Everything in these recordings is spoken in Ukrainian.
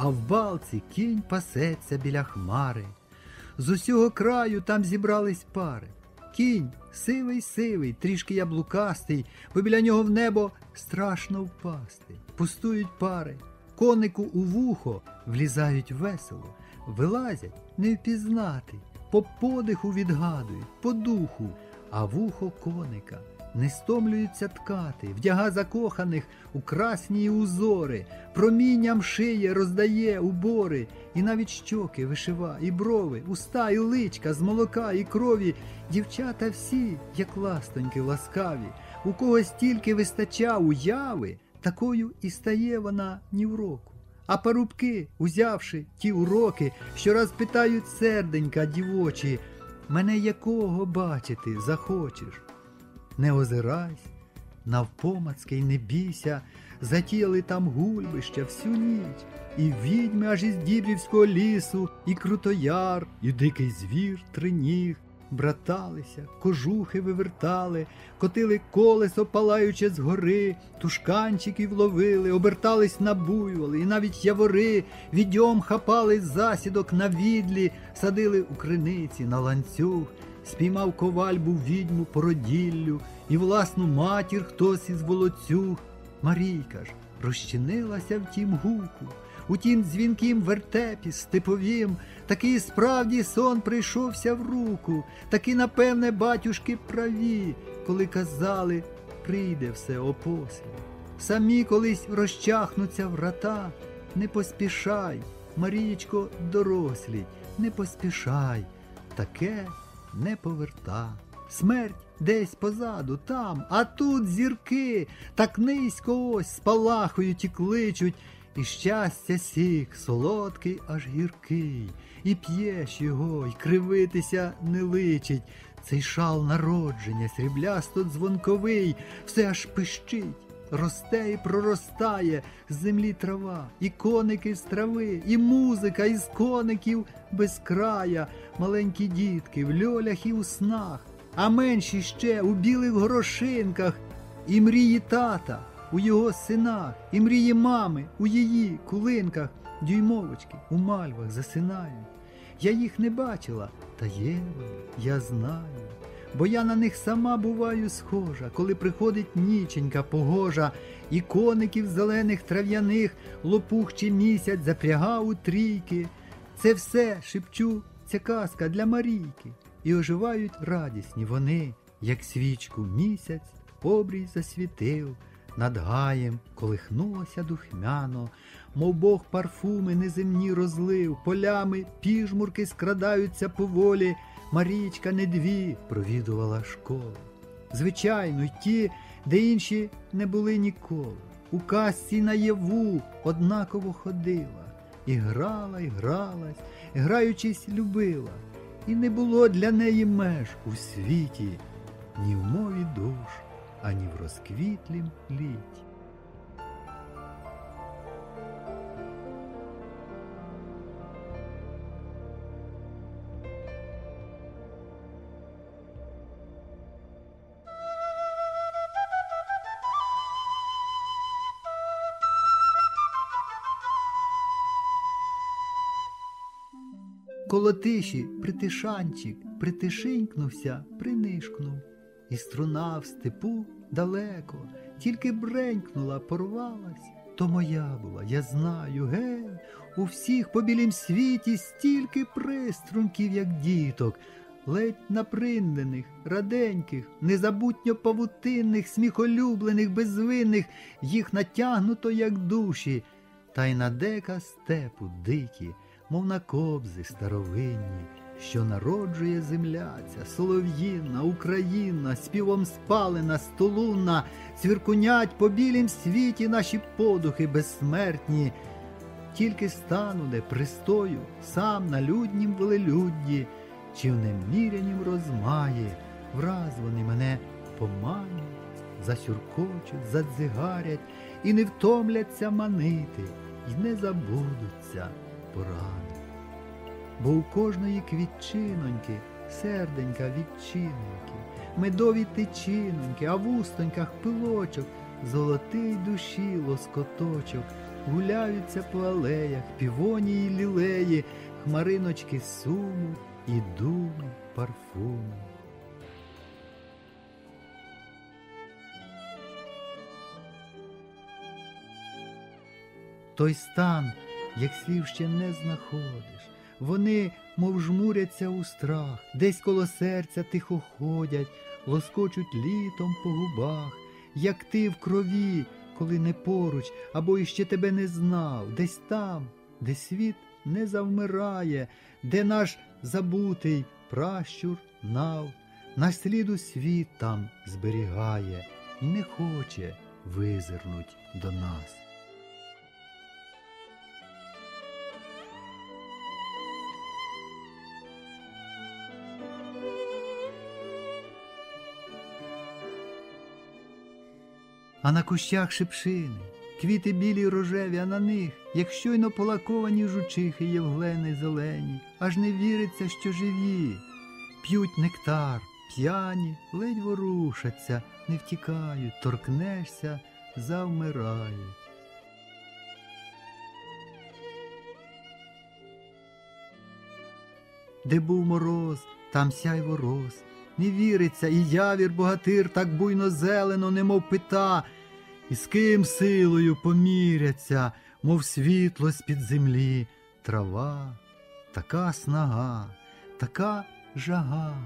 а в балці кінь пасеться біля хмари. З усього краю там зібрались пари. Кінь сивий сивий, трішки яблукастий, бо біля нього в небо страшно впасти. Пустують пари, конику у вухо влізають весело, вилазять не впізнати, по подиху відгадують, по духу, а вухо коника. Не стомлюються ткати, вдяга закоханих у красні узори, промінням шиє, роздає убори, і навіть щоки вишива, і брови, уста, і личка з молока і крові. Дівчата всі, як ластоньки ласкаві, у когось тільки вистача уяви, такою і стає вона ні в року. А парубки, узявши ті уроки, щораз питають серденька дівочі, мене якого бачити захочеш? Не озирайсь, навпомацки й не бійся, затіяли там гульбища всю ніч, і відьми аж із Дібрівського лісу, і крутояр, і дикий звір триніг, браталися, кожухи вивертали, котили колесо, палаюче згори, тушканчиків ловили, обертались набуювали, і навіть явори відьом хапали з засідок на відлі, садили у криниці на ланцюг. Спіймав коваль був відьму породіллю, і власну матір хтось із волоцюг. Марійка ж розчинилася в тім гуку, у тім дзвінкім вертепі степовім, такий справді сон прийшовся в руку, таки, напевне, батюшки праві, коли казали, прийде все опослі. Самі колись розчахнуться врата, не поспішай, Марічко, дорослій, не поспішай, таке не поверта. Смерть десь позаду, там, а тут зірки, так низько ось спалахують і кличуть, і щастя сік, солодкий аж гіркий, і п'єш його, і кривитися не личить. Цей шал народження, сріблясто дзвонковий, все аж пищить. Росте і проростає з землі трава, і коники з трави, і музика із коників без края, маленькі дітки в льолях і у снах, а менші ще у білих горошинках, і мрії тата у його синах, і мрії мами у її кулинках, дюймовочки у мальвах засинають. Я їх не бачила, та є вони, я знаю бо я на них сама буваю схожа, коли приходить ніченька погожа, і коників зелених трав'яних лопух чи місяць запрягав у трійки. Це все шепчу, ця казка для Марійки, і оживають радісні вони, як свічку місяць, обрій засвітив. Над гаєм колихнулося духмяно, мов Бог парфуми неземні розлив, полями піжмурки скрадаються поволі, Марічка не дві провідувала школу. Звичайно, й ті, де інші не були ніколи. У казці наяву однаково ходила, і грала, і гралась, граючись, любила, і не було для неї меж у світі, ні в мові душ, ані в розквітлім літі. Коло тиші притишанчик притишенькнувся, принишкнув, і струна в степу далеко, тільки бренькнула, порвалась. То моя була, я знаю, гей, у всіх по білім світі стільки приструнків, як діток, ледь наприндених, раденьких, незабутньо павутинних, сміхолюблених, безвинних, їх натягнуто, як душі, та й на дека степу дикі мов на кобзи старовинні, що народжує земляця, солов'їна, Україна, співом спалена, столунна, цвіркунять по білім світі наші подухи безсмертні, тільки стану, де пристою, сам на люднім велелюдді, чи в немірянім розмаї, враз вони мене поманять, засюркочуть, задзигарять і не втомляться манити, і не забудуться порани. Бо у кожної квітчиноньки серденька відчиноньки, медові тичиноньки, а в устоньках пилочок, золотий душі лоскоточок, гуляються по алеях, півонії лілеї, хмариночки суму і думу парфуму. Той стан, як слів ще не знаходиш. Вони, мов жмуряться у страх, десь коло серця тихо ходять, лоскочуть літом по губах, як ти в крові, коли не поруч, або іще тебе не знав, десь там, де світ не завмирає, де наш забутий пращур нав, наш слід у світ там зберігає і не хоче визирнуть до нас. А на кущах шипшини, квіти білі й рожеві, а на них, як щойно полаковані жучихи євглени зелені, аж не віриться, що живі, п'ють нектар, п'яні, ледь ворушаться, не втікають, торкнешся, завмирають. Де був мороз, там сяйво роз, не віриться, і явір богатир так буйно зелено, немов пита, і з ким силою поміряться, мов світло з-під землі, трава, така снага, така жага,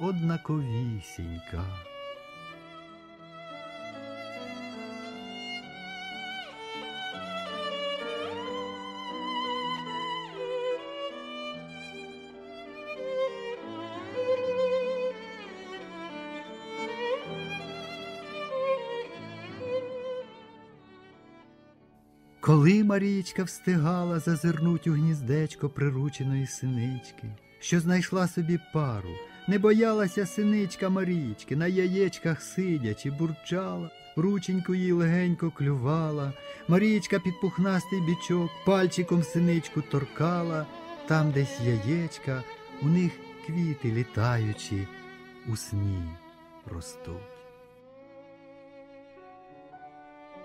однаковісінька. Коли Марічка встигала зазирнуть у гніздечко прирученої синички, що знайшла собі пару, не боялася синичка Марічки, на яєчках сидячи, бурчала, рученьку їй легенько клювала, Марічка під пухнастий бічок пальчиком синичку торкала, там десь яєчка, у них квіти літаючі, у сні ростуть.